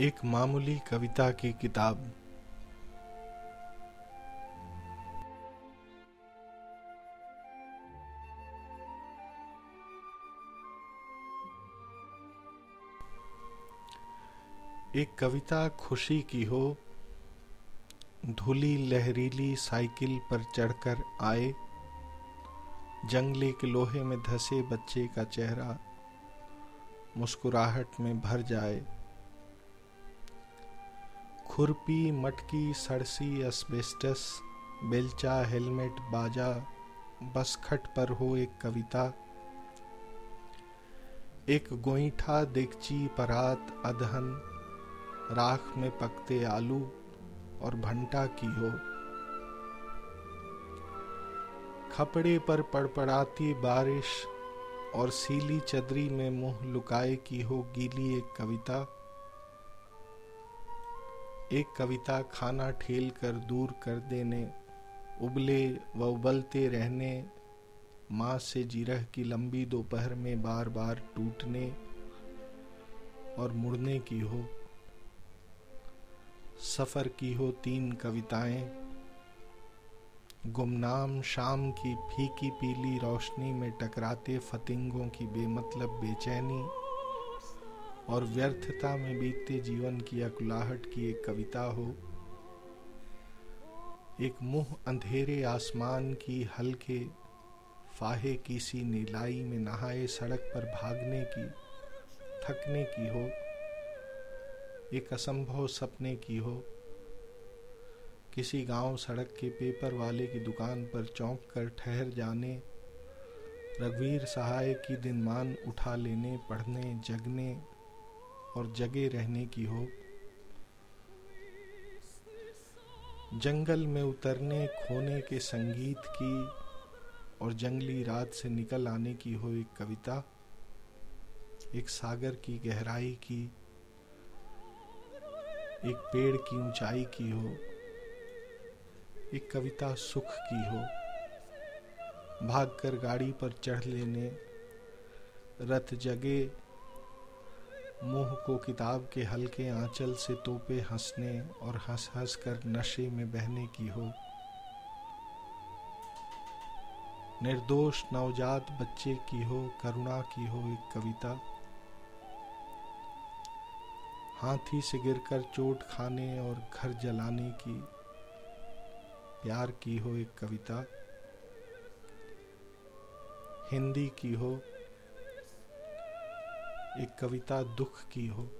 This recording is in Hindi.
एक मामूली कविता की किताब। एक कविता खुशी की हो, धूली लहरीली साइकिल पर चढ़कर आए, जंगले के लोहे में धसे बच्चे का चेहरा, मुस्कुराहट में भर जाए। खुरपी, मटकी, सरसी, एस्बेस्टस, बेलचा, हेलमेट, बाजा बस खट पर हो एक कविता। एक गोईठा देगची परात अधहन, राख में पकते आलू और भंटा की हो। खपड़े पर पड़पड़ाती बारिश और सीली चदरी में मुँह लुकाए की हो गीली एक कविता। एक कविता खाना ठेल कर दूर कर देने, उबले व उबलते रहने, माँ से जिरह की लंबी दोपहर में बार बार टूटने और मुड़ने की हो। सफ़र की हो तीन कविताएँ, गुमनाम शाम की फीकी पीली रोशनी में टकराते फतिंगों की बेमतलब बेचैनी। और व्यर्थता में बीतते जीवन की अकुलाहट की एक कविता हो। एक मुँह अंधेरे आसमान की हल्के फाहे की सी नीलाई में नहाए सड़क पर भागने की, थकने की हो। एक असंभव सपने की हो। किसी गाँव सड़क के पेपर वाले की दुकान पर चौंक कर ठहर जाने, रघुवीर सहाय की दिनमान उठा लेने, पढ़ने, जगने और जगे रहने की हो। जंगल में उतरने, खोने के संगीत की और जंगली रात से निकल आने की हो एक कविता, एक सागर की गहराई की, एक पेड़ की ऊंचाई की हो, एक कविता सुख की हो। भागकर गाड़ी पर चढ़ लेने, रथ जगे मुँह को किताब के हल्के आंचल से तोपे हंसने और हंस हंस कर नशे में बहने की हो। निर्दोष नवजात बच्चे की हो, करुणा की हो एक कविता। हाथी से गिरकर चोट खाने और घर जलाने की, प्यार की हो एक कविता। हिंदी की हो एक कविता दुख की हो।